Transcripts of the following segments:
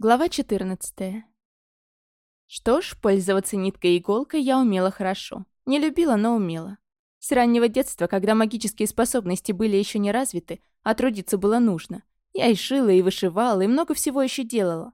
Глава 14. Что ж, пользоваться ниткой и иголкой я умела хорошо. Не любила, но умела. С раннего детства, когда магические способности были еще не развиты, а трудиться было нужно, я и шила, и вышивала, и много всего еще делала.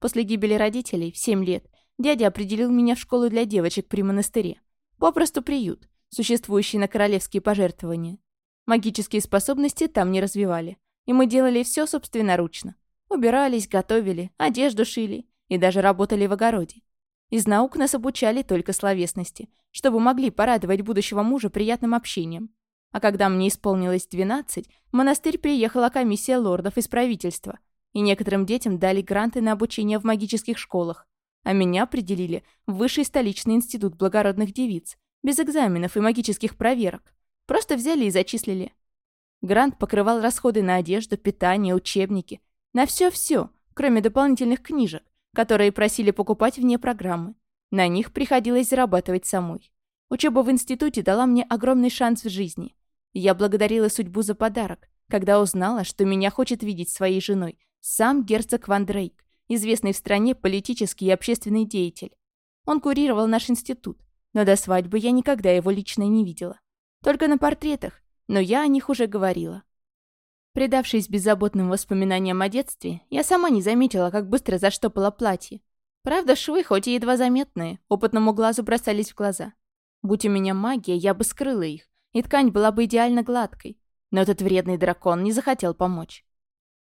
После гибели родителей, в 7 лет, дядя определил меня в школу для девочек при монастыре. Попросту приют, существующий на королевские пожертвования. Магические способности там не развивали, и мы делали все собственноручно. Убирались, готовили, одежду шили и даже работали в огороде. Из наук нас обучали только словесности, чтобы могли порадовать будущего мужа приятным общением. А когда мне исполнилось 12, в монастырь приехала комиссия лордов из правительства, и некоторым детям дали гранты на обучение в магических школах, а меня определили в Высший столичный институт благородных девиц, без экзаменов и магических проверок. Просто взяли и зачислили. Грант покрывал расходы на одежду, питание, учебники – на все-все, кроме дополнительных книжек, которые просили покупать вне программы. На них приходилось зарабатывать самой. Учеба в институте дала мне огромный шанс в жизни. Я благодарила судьбу за подарок, когда узнала, что меня хочет видеть своей женой сам герцог Ван Дрейк, известный в стране политический и общественный деятель. Он курировал наш институт, но до свадьбы я никогда его лично не видела. Только на портретах, но я о них уже говорила. Предавшись беззаботным воспоминаниям о детстве, я сама не заметила, как быстро заштопала платье. Правда, швы, хоть и едва заметные, опытному глазу бросались в глаза. Будь у меня магия, я бы скрыла их, и ткань была бы идеально гладкой. Но этот вредный дракон не захотел помочь.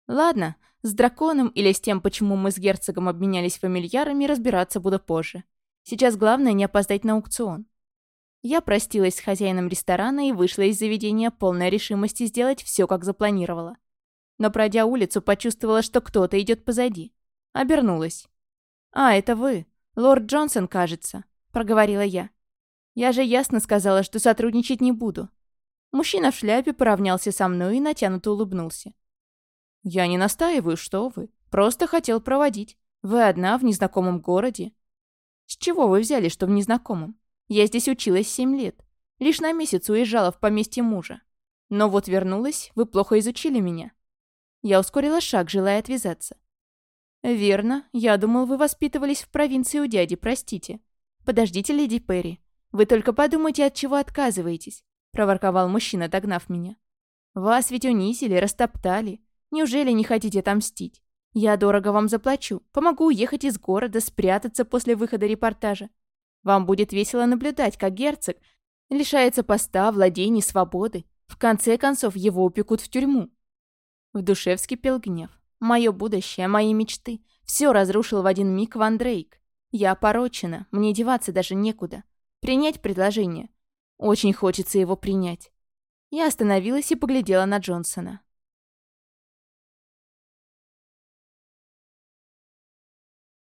Ладно, с драконом или с тем, почему мы с герцогом обменялись фамильярами, разбираться буду позже. Сейчас главное не опоздать на аукцион. Я простилась с хозяином ресторана и вышла из заведения полной решимости сделать все, как запланировала. Но пройдя улицу, почувствовала, что кто-то идет позади. Обернулась. «А, это вы. Лорд Джонсон, кажется», — проговорила я. «Я же ясно сказала, что сотрудничать не буду». Мужчина в шляпе поравнялся со мной и натянуто улыбнулся. «Я не настаиваю, что вы. Просто хотел проводить. Вы одна в незнакомом городе». «С чего вы взяли, что в незнакомом?» Я здесь училась семь лет. Лишь на месяц уезжала в поместье мужа. Но вот вернулась, вы плохо изучили меня. Я ускорила шаг, желая отвязаться. «Верно. Я думал, вы воспитывались в провинции у дяди, простите. Подождите, леди Перри. Вы только подумайте, от чего отказываетесь», — проворковал мужчина, догнав меня. «Вас ведь унизили, растоптали. Неужели не хотите отомстить? Я дорого вам заплачу. Помогу уехать из города, спрятаться после выхода репортажа. Вам будет весело наблюдать, как герцог лишается поста, владений, свободы. В конце концов, его упекут в тюрьму. В душе вскипел гнев. Мое будущее, мои мечты. Все разрушил в один миг Ван Дрейк. Я опорочена, мне деваться даже некуда. Принять предложение. Очень хочется его принять. Я остановилась и поглядела на Джонсона.